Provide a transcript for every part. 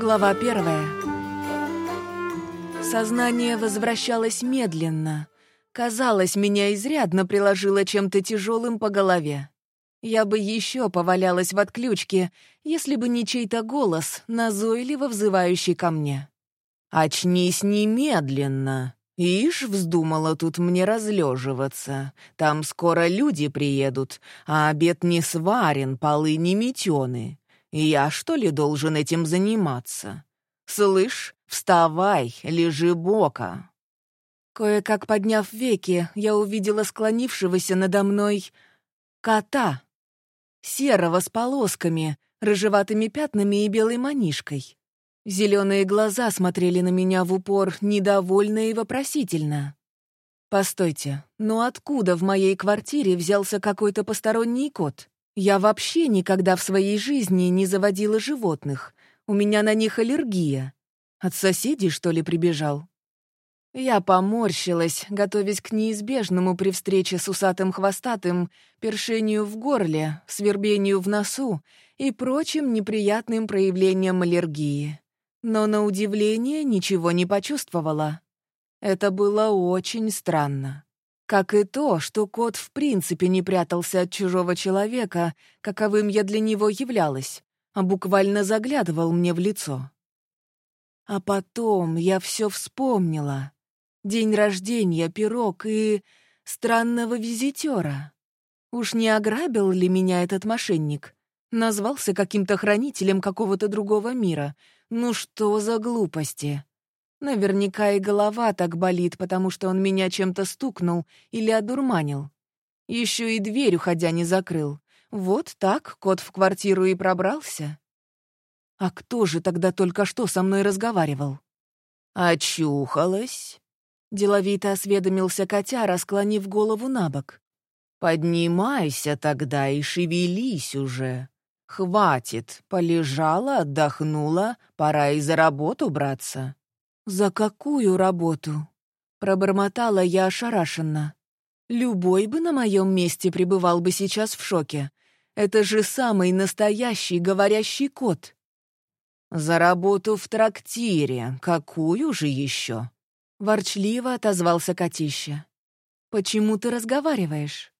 Глава первая. Сознание возвращалось медленно. Казалось, меня изрядно приложило чем-то тяжелым по голове. Я бы еще повалялась в отключке, если бы не чей-то голос, назойливо взывающий ко мне. «Очнись немедленно!» «Ишь, вздумала тут мне разлеживаться. Там скоро люди приедут, а обед не сварен, полы не метены. Я, что ли, должен этим заниматься? Слышь, вставай, лежи бока. Кое-как подняв веки, я увидела склонившегося надо мной кота. Серого с полосками, рыжеватыми пятнами и белой манишкой. Зеленые глаза смотрели на меня в упор недовольно и вопросительно. «Постойте, но откуда в моей квартире взялся какой-то посторонний кот? Я вообще никогда в своей жизни не заводила животных. У меня на них аллергия. От соседей, что ли, прибежал? Я поморщилась, готовясь к неизбежному при встрече с усатым хвостатым, першению в горле, свербению в носу и прочим неприятным проявлениям аллергии. Но на удивление ничего не почувствовала. Это было очень странно. Как и то, что кот в принципе не прятался от чужого человека, каковым я для него являлась, а буквально заглядывал мне в лицо. А потом я все вспомнила. День рождения, пирог и странного визитера. Уж не ограбил ли меня этот мошенник? Назвался каким-то хранителем какого-то другого мира. Ну что за глупости? Наверняка и голова так болит, потому что он меня чем-то стукнул или одурманил. Еще и дверь, уходя, не закрыл. Вот так кот в квартиру и пробрался. А кто же тогда только что со мной разговаривал? «Очухалась?» — деловито осведомился котяра, склонив голову на бок. «Поднимайся тогда и шевелись уже. Хватит, полежала, отдохнула, пора и за работу браться». «За какую работу?» — пробормотала я ошарашенно. «Любой бы на моем месте пребывал бы сейчас в шоке. Это же самый настоящий говорящий кот». «За работу в трактире. Какую же еще?» — ворчливо отозвался котище. «Почему ты разговариваешь?»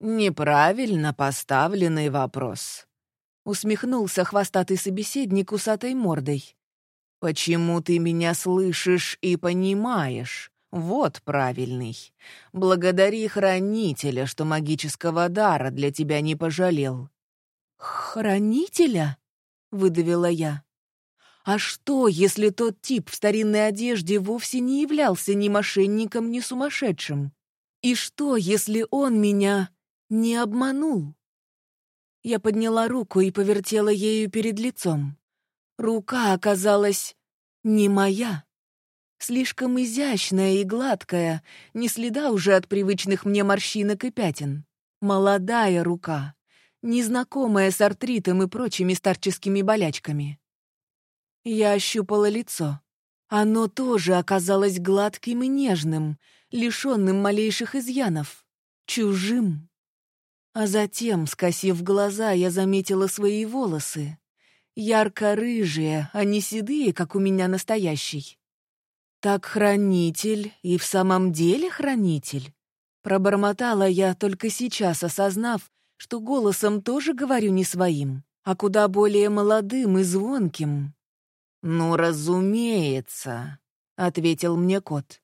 «Неправильно поставленный вопрос», — усмехнулся хвостатый собеседник усатой мордой. «Почему ты меня слышишь и понимаешь? Вот правильный. Благодари Хранителя, что магического дара для тебя не пожалел». «Хранителя?» — выдавила я. «А что, если тот тип в старинной одежде вовсе не являлся ни мошенником, ни сумасшедшим? И что, если он меня не обманул?» Я подняла руку и повертела ею перед лицом. Рука оказалась не моя. Слишком изящная и гладкая, не следа уже от привычных мне морщинок и пятен. Молодая рука, незнакомая с артритом и прочими старческими болячками. Я ощупала лицо. Оно тоже оказалось гладким и нежным, лишенным малейших изъянов, чужим. А затем, скосив глаза, я заметила свои волосы ярко-рыжие, а не седые, как у меня настоящий. Так хранитель и в самом деле хранитель. Пробормотала я, только сейчас осознав, что голосом тоже говорю не своим, а куда более молодым и звонким. «Ну, разумеется», — ответил мне кот.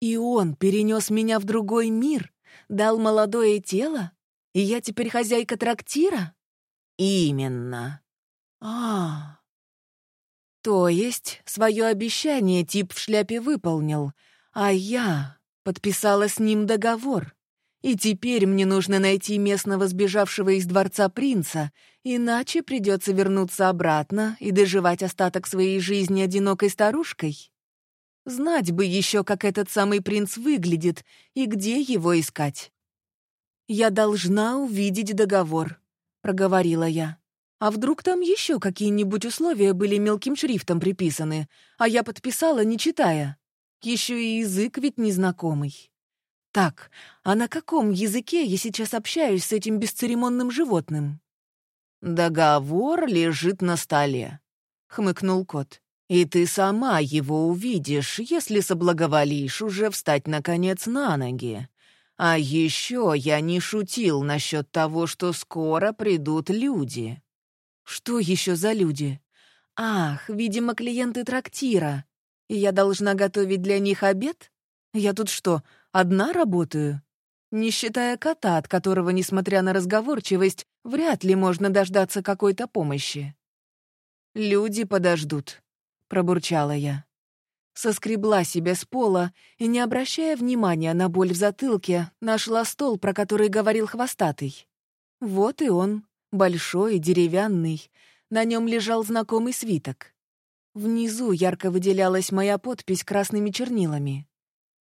«И он перенес меня в другой мир, дал молодое тело, и я теперь хозяйка трактира?» «Именно», а, То есть свое обещание тип в шляпе выполнил, а я подписала с ним договор. И теперь мне нужно найти местного сбежавшего из дворца принца, иначе придется вернуться обратно и доживать остаток своей жизни одинокой старушкой. Знать бы еще, как этот самый принц выглядит и где его искать. «Я должна увидеть договор», — проговорила я. А вдруг там еще какие-нибудь условия были мелким шрифтом приписаны, а я подписала, не читая? Еще и язык ведь незнакомый. Так, а на каком языке я сейчас общаюсь с этим бесцеремонным животным? Договор лежит на столе. хмыкнул кот. «И ты сама его увидишь, если соблаговолишь уже встать, наконец, на ноги. А еще я не шутил насчет того, что скоро придут люди». «Что еще за люди?» «Ах, видимо, клиенты трактира. Я должна готовить для них обед? Я тут что, одна работаю?» Не считая кота, от которого, несмотря на разговорчивость, вряд ли можно дождаться какой-то помощи. «Люди подождут», — пробурчала я. Соскребла себя с пола и, не обращая внимания на боль в затылке, нашла стол, про который говорил хвостатый. Вот и он, большой, деревянный. На нем лежал знакомый свиток. Внизу ярко выделялась моя подпись красными чернилами.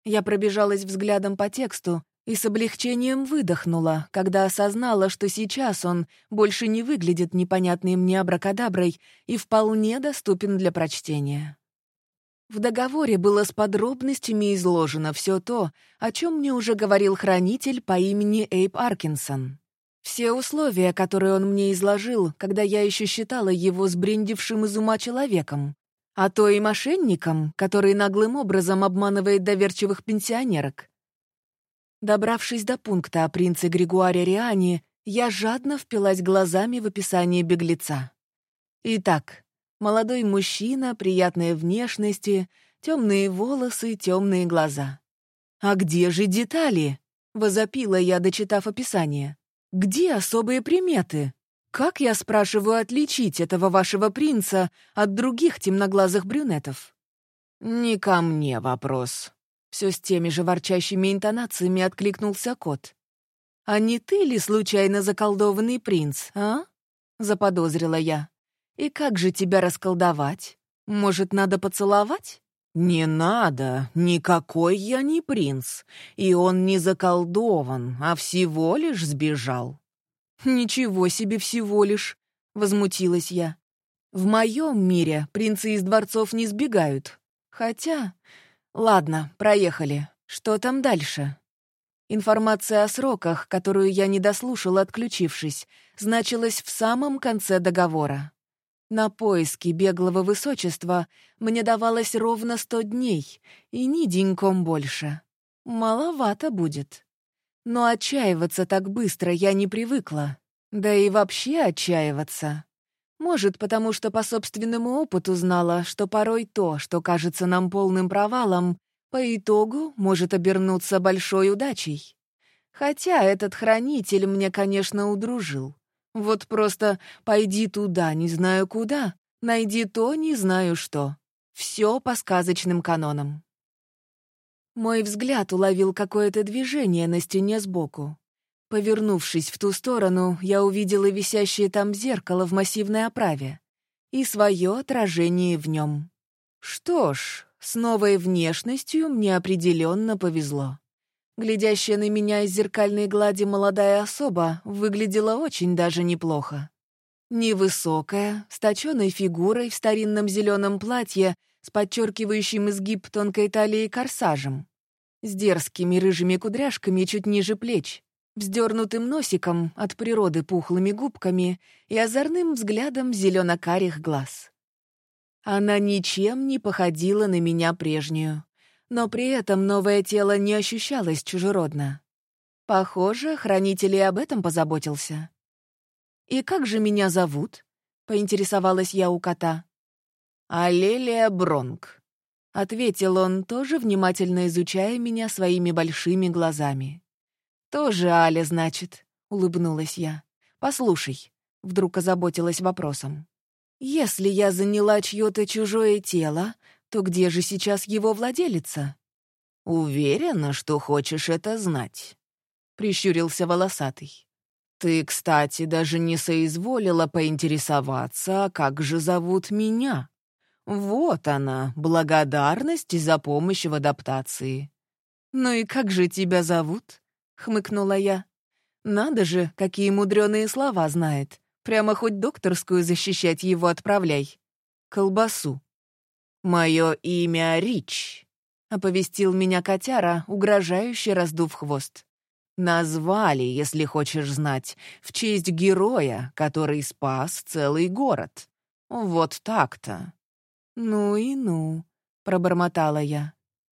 Я пробежалась взглядом по тексту и с облегчением выдохнула, когда осознала, что сейчас он больше не выглядит непонятной мне абракадаброй и вполне доступен для прочтения. В договоре было с подробностями изложено все то, о чем мне уже говорил хранитель по имени Эйп Аркинсон. Все условия, которые он мне изложил, когда я еще считала его сбрендившим из ума человеком, а то и мошенником, который наглым образом обманывает доверчивых пенсионерок. Добравшись до пункта о принце Григуаре Риане, я жадно впилась глазами в описание беглеца. Итак, Молодой мужчина, приятной внешности, темные волосы, темные глаза. «А где же детали?» — возопила я, дочитав описание. «Где особые приметы? Как, я спрашиваю, отличить этого вашего принца от других темноглазых брюнетов?» «Не ко мне вопрос», — все с теми же ворчащими интонациями откликнулся кот. «А не ты ли случайно заколдованный принц, а?» — заподозрила я. И как же тебя расколдовать? Может, надо поцеловать? «Не надо, никакой я не принц, и он не заколдован, а всего лишь сбежал». «Ничего себе всего лишь», — возмутилась я. «В моем мире принцы из дворцов не сбегают. Хотя... Ладно, проехали. Что там дальше?» Информация о сроках, которую я не дослушала, отключившись, значилась в самом конце договора. На поиски беглого высочества мне давалось ровно сто дней, и ни деньком больше. Маловато будет. Но отчаиваться так быстро я не привыкла. Да и вообще отчаиваться. Может, потому что по собственному опыту знала, что порой то, что кажется нам полным провалом, по итогу может обернуться большой удачей. Хотя этот хранитель мне, конечно, удружил. Вот просто пойди туда, не знаю куда, найди то, не знаю что. Все по сказочным канонам. Мой взгляд уловил какое-то движение на стене сбоку. Повернувшись в ту сторону, я увидела висящее там зеркало в массивной оправе и свое отражение в нем. Что ж, с новой внешностью мне определенно повезло. Глядящая на меня из зеркальной глади молодая особа выглядела очень даже неплохо. Невысокая, с точенной фигурой в старинном зеленом платье с подчеркивающим изгиб тонкой талии корсажем, с дерзкими рыжими кудряшками чуть ниже плеч, вздернутым носиком от природы пухлыми губками и озорным взглядом зелено-карих глаз. Она ничем не походила на меня прежнюю но при этом новое тело не ощущалось чужеродно. Похоже, хранитель и об этом позаботился. «И как же меня зовут?» — поинтересовалась я у кота. «Алелия Бронк», — ответил он, тоже внимательно изучая меня своими большими глазами. «Тоже Аля, значит», — улыбнулась я. «Послушай», — вдруг озаботилась вопросом. «Если я заняла чье-то чужое тело, то где же сейчас его владелица? «Уверена, что хочешь это знать», — прищурился волосатый. «Ты, кстати, даже не соизволила поинтересоваться, как же зовут меня. Вот она, благодарность за помощь в адаптации». «Ну и как же тебя зовут?» — хмыкнула я. «Надо же, какие мудреные слова знает. Прямо хоть докторскую защищать его отправляй. Колбасу. «Мое имя Рич», — оповестил меня котяра, угрожающе раздув хвост. «Назвали, если хочешь знать, в честь героя, который спас целый город. Вот так-то. Ну и ну, пробормотала я.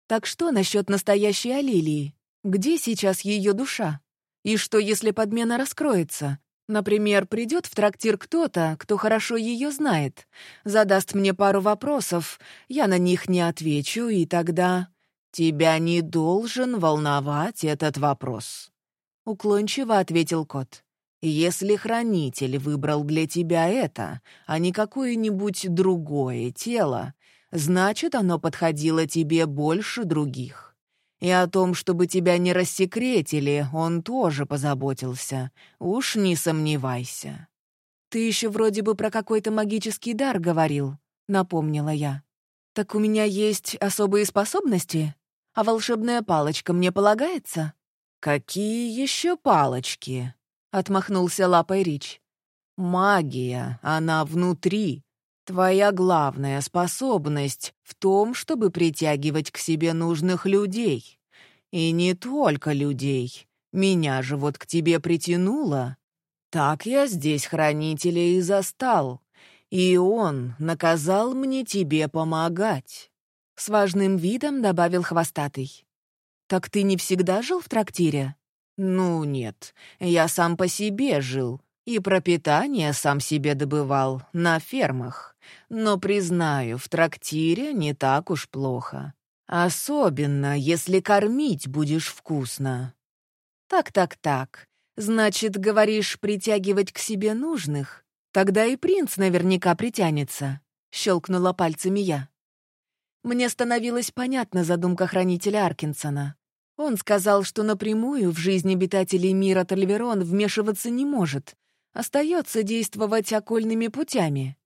Так что насчет настоящей Алилии? Где сейчас ее душа? И что, если подмена раскроется? Например, придет в трактир кто-то, кто хорошо ее знает, задаст мне пару вопросов, я на них не отвечу, и тогда... «Тебя не должен волновать этот вопрос», — уклончиво ответил кот. «Если хранитель выбрал для тебя это, а не какое-нибудь другое тело, значит, оно подходило тебе больше других. И о том, чтобы тебя не рассекретили, он тоже позаботился. Уж не сомневайся. «Ты еще вроде бы про какой-то магический дар говорил», — напомнила я. «Так у меня есть особые способности? А волшебная палочка мне полагается?» «Какие еще палочки?» — отмахнулся лапой Рич. «Магия, она внутри. Твоя главная способность в том, чтобы притягивать к себе нужных людей. И не только людей. Меня же вот к тебе притянуло. Так я здесь хранителя и застал. И он наказал мне тебе помогать». С важным видом добавил хвостатый. «Так ты не всегда жил в трактире?» «Ну нет, я сам по себе жил, и пропитание сам себе добывал на фермах. Но, признаю, в трактире не так уж плохо. Особенно, если кормить будешь вкусно. Так-так-так. Значит, говоришь, притягивать к себе нужных? Тогда и принц наверняка притянется. Щелкнула пальцами я. Мне становилась понятна задумка хранителя Аркинсона. Он сказал, что напрямую в жизнь обитателей мира Тальверон вмешиваться не может, остается действовать окольными путями.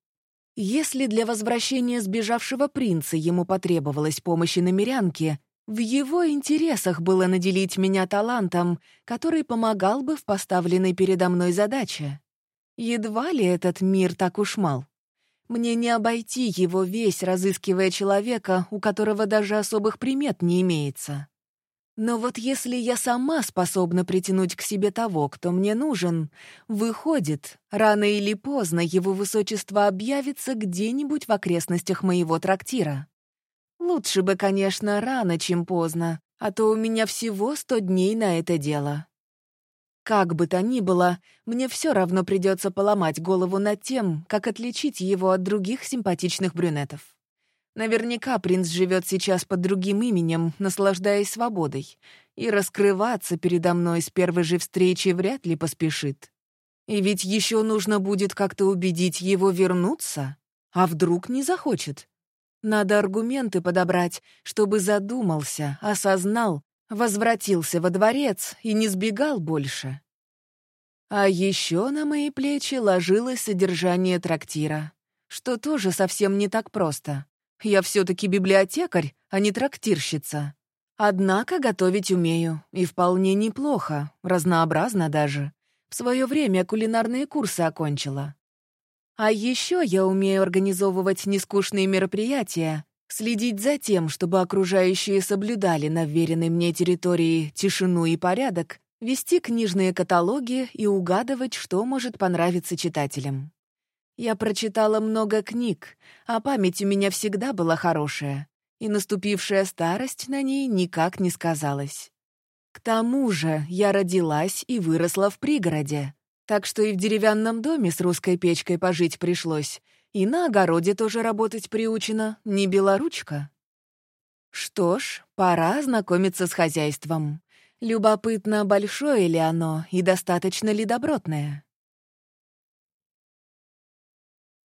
Если для возвращения сбежавшего принца ему потребовалась помощь намерянки, в его интересах было наделить меня талантом, который помогал бы в поставленной передо мной задаче. Едва ли этот мир так уж мал. Мне не обойти его весь, разыскивая человека, у которого даже особых примет не имеется. Но вот если я сама способна притянуть к себе того, кто мне нужен, выходит, рано или поздно его высочество объявится где-нибудь в окрестностях моего трактира. Лучше бы, конечно, рано, чем поздно, а то у меня всего сто дней на это дело. Как бы то ни было, мне все равно придется поломать голову над тем, как отличить его от других симпатичных брюнетов. Наверняка принц живет сейчас под другим именем, наслаждаясь свободой, и раскрываться передо мной с первой же встречи вряд ли поспешит. И ведь еще нужно будет как-то убедить его вернуться, а вдруг не захочет. Надо аргументы подобрать, чтобы задумался, осознал, возвратился во дворец и не сбегал больше. А еще на мои плечи ложилось содержание трактира, что тоже совсем не так просто. Я все-таки библиотекарь, а не трактирщица. Однако готовить умею, и вполне неплохо, разнообразно даже. В свое время кулинарные курсы окончила. А еще я умею организовывать нескучные мероприятия, следить за тем, чтобы окружающие соблюдали на вверенной мне территории тишину и порядок, вести книжные каталоги и угадывать, что может понравиться читателям. Я прочитала много книг, а память у меня всегда была хорошая, и наступившая старость на ней никак не сказалась. К тому же я родилась и выросла в пригороде, так что и в деревянном доме с русской печкой пожить пришлось, и на огороде тоже работать приучена, не белоручка. Что ж, пора знакомиться с хозяйством. Любопытно, большое ли оно и достаточно ли добротное.